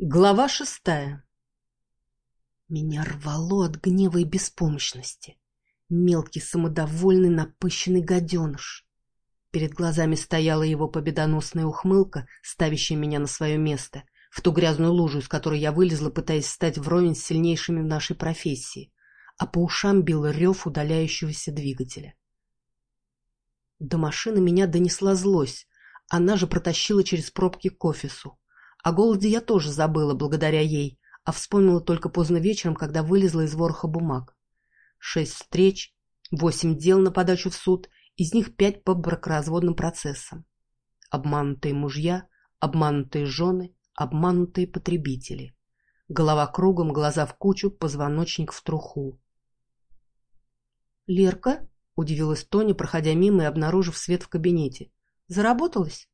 Глава шестая Меня рвало от гнева и беспомощности. Мелкий, самодовольный, напыщенный гаденыш. Перед глазами стояла его победоносная ухмылка, ставящая меня на свое место, в ту грязную лужу, из которой я вылезла, пытаясь стать вровень с сильнейшими в нашей профессии, а по ушам бил рев удаляющегося двигателя. До машины меня донесла злость, она же протащила через пробки к офису. О голоде я тоже забыла благодаря ей, а вспомнила только поздно вечером, когда вылезла из вороха бумаг. Шесть встреч, восемь дел на подачу в суд, из них пять по бракоразводным процессам. Обманутые мужья, обманутые жены, обманутые потребители. Голова кругом, глаза в кучу, позвоночник в труху. «Лерка?» — удивилась Тоня, проходя мимо и обнаружив свет в кабинете. «Заработалась?»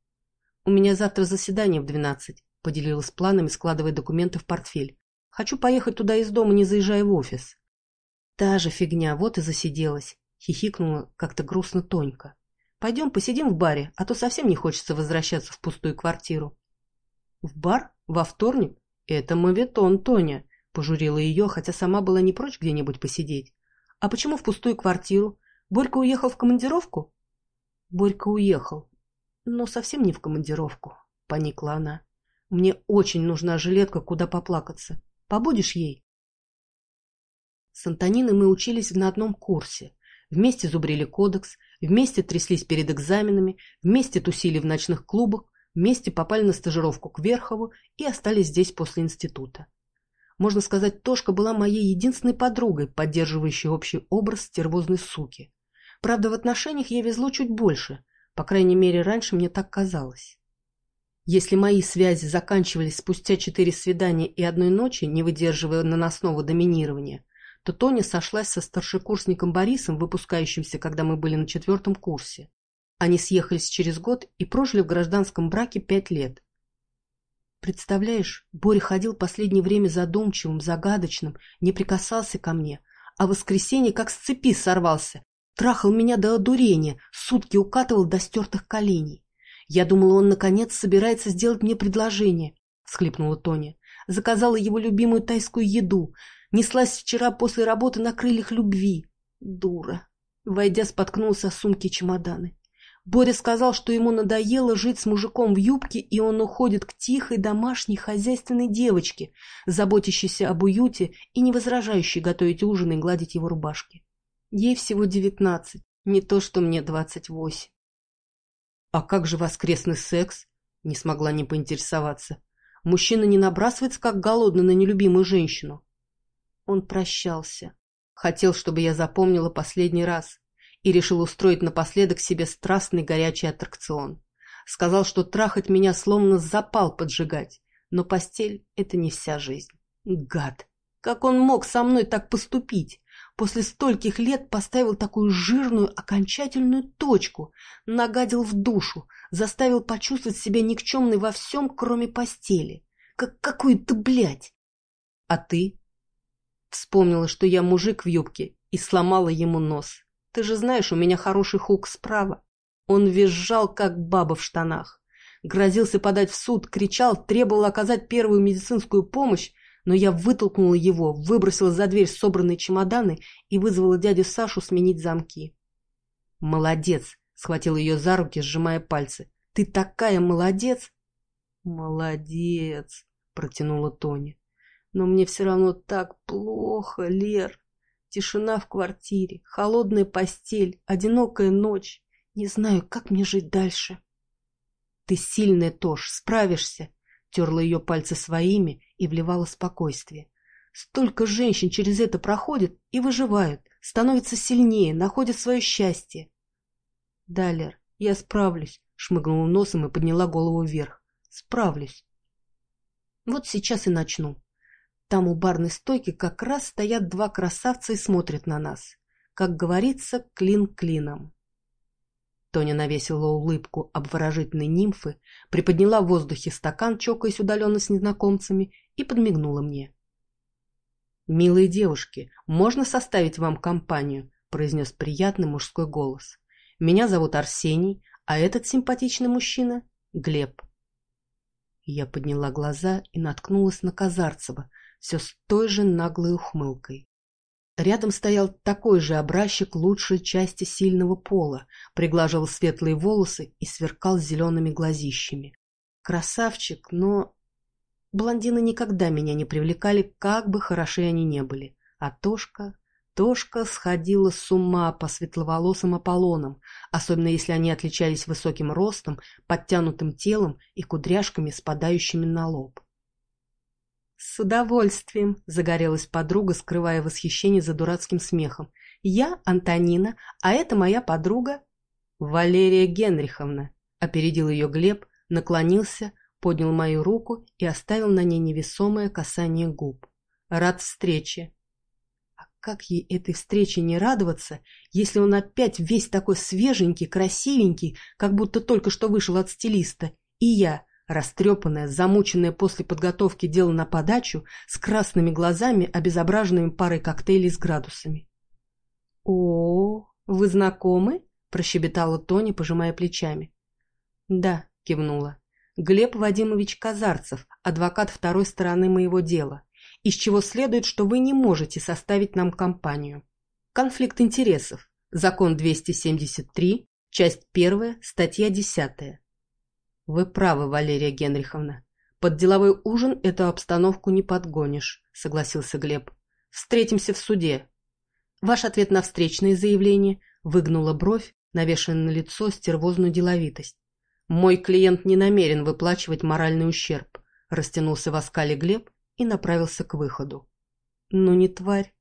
«У меня завтра заседание в двенадцать. Поделилась планами, складывая документы в портфель. Хочу поехать туда из дома, не заезжая в офис. Та же фигня, вот и засиделась. Хихикнула как-то грустно Тонька. Пойдем посидим в баре, а то совсем не хочется возвращаться в пустую квартиру. В бар? Во вторник? Это моветон, Тоня. Пожурила ее, хотя сама была не прочь где-нибудь посидеть. А почему в пустую квартиру? Борька уехал в командировку? Борька уехал, но совсем не в командировку, поникла она. Мне очень нужна жилетка, куда поплакаться. Побудешь ей? С Антониной мы учились на одном курсе. Вместе зубрили кодекс, вместе тряслись перед экзаменами, вместе тусили в ночных клубах, вместе попали на стажировку к Верхову и остались здесь после института. Можно сказать, Тошка была моей единственной подругой, поддерживающей общий образ стервозной суки. Правда, в отношениях ей везло чуть больше, по крайней мере, раньше мне так казалось. Если мои связи заканчивались спустя четыре свидания и одной ночи, не выдерживая наносного доминирования, то Тоня сошлась со старшекурсником Борисом, выпускающимся, когда мы были на четвертом курсе. Они съехались через год и прожили в гражданском браке пять лет. Представляешь, Боря ходил последнее время задумчивым, загадочным, не прикасался ко мне, а в воскресенье как с цепи сорвался, трахал меня до одурения, сутки укатывал до стертых коленей. «Я думала, он, наконец, собирается сделать мне предложение», — всхлипнула Тоня. «Заказала его любимую тайскую еду. Неслась вчера после работы на крыльях любви. Дура». Войдя, споткнулся о сумке чемоданы. Боря сказал, что ему надоело жить с мужиком в юбке, и он уходит к тихой домашней хозяйственной девочке, заботящейся об уюте и не возражающей готовить ужин и гладить его рубашки. Ей всего девятнадцать, не то что мне двадцать восемь. «А как же воскресный секс?» Не смогла не поинтересоваться. Мужчина не набрасывается, как голодный, на нелюбимую женщину. Он прощался. Хотел, чтобы я запомнила последний раз. И решил устроить напоследок себе страстный горячий аттракцион. Сказал, что трахать меня словно запал поджигать. Но постель — это не вся жизнь. Гад! Как он мог со мной так поступить? После стольких лет поставил такую жирную окончательную точку, нагадил в душу, заставил почувствовать себя никчемной во всем, кроме постели. Как какой-то блядь! А ты? Вспомнила, что я мужик в юбке и сломала ему нос. Ты же знаешь, у меня хороший хук справа. Он визжал, как баба в штанах. Грозился подать в суд, кричал, требовал оказать первую медицинскую помощь, но я вытолкнула его, выбросила за дверь собранные чемоданы и вызвала дядю Сашу сменить замки. «Молодец!» — схватил ее за руки, сжимая пальцы. «Ты такая молодец!» «Молодец!» — протянула Тоня. «Но мне все равно так плохо, Лер. Тишина в квартире, холодная постель, одинокая ночь. Не знаю, как мне жить дальше». «Ты сильная, Тош, справишься!» Терла ее пальцы своими и вливала спокойствие. Столько женщин через это проходят и выживают, становятся сильнее, находят свое счастье. — Далер, я справлюсь, — шмыгнула носом и подняла голову вверх. — Справлюсь. Вот сейчас и начну. Там у барной стойки как раз стоят два красавца и смотрят на нас. Как говорится, клин клином. Тоня навесила улыбку обворожительной нимфы, приподняла в воздухе стакан, чокаясь удаленно с незнакомцами, и подмигнула мне. «Милые девушки, можно составить вам компанию?» – произнес приятный мужской голос. «Меня зовут Арсений, а этот симпатичный мужчина – Глеб». Я подняла глаза и наткнулась на Казарцева, все с той же наглой ухмылкой. Рядом стоял такой же образчик лучшей части сильного пола, приглаживал светлые волосы и сверкал зелеными глазищами. Красавчик, но... Блондины никогда меня не привлекали, как бы хороши они не были. А Тошка... Тошка сходила с ума по светловолосым Аполлонам, особенно если они отличались высоким ростом, подтянутым телом и кудряшками, спадающими на лоб. «С удовольствием!» — загорелась подруга, скрывая восхищение за дурацким смехом. «Я Антонина, а это моя подруга...» «Валерия Генриховна!» — опередил ее Глеб, наклонился, поднял мою руку и оставил на ней невесомое касание губ. «Рад встрече!» А как ей этой встрече не радоваться, если он опять весь такой свеженький, красивенький, как будто только что вышел от стилиста, и я, Растрепанная, замученная после подготовки дела на подачу, с красными глазами, обезображенными парой коктейлей с градусами. «О, вы знакомы?» – прощебетала Тони, пожимая плечами. «Да», – кивнула. «Глеб Вадимович Казарцев, адвокат второй стороны моего дела, из чего следует, что вы не можете составить нам компанию. Конфликт интересов. Закон 273, часть 1, статья 10. Вы правы, Валерия Генриховна. Под деловой ужин эту обстановку не подгонишь, согласился Глеб. Встретимся в суде. Ваш ответ на встречное заявление выгнула бровь, навешанная на лицо стервозную деловитость. Мой клиент не намерен выплачивать моральный ущерб, растянулся в оскале Глеб и направился к выходу. Ну не тварь,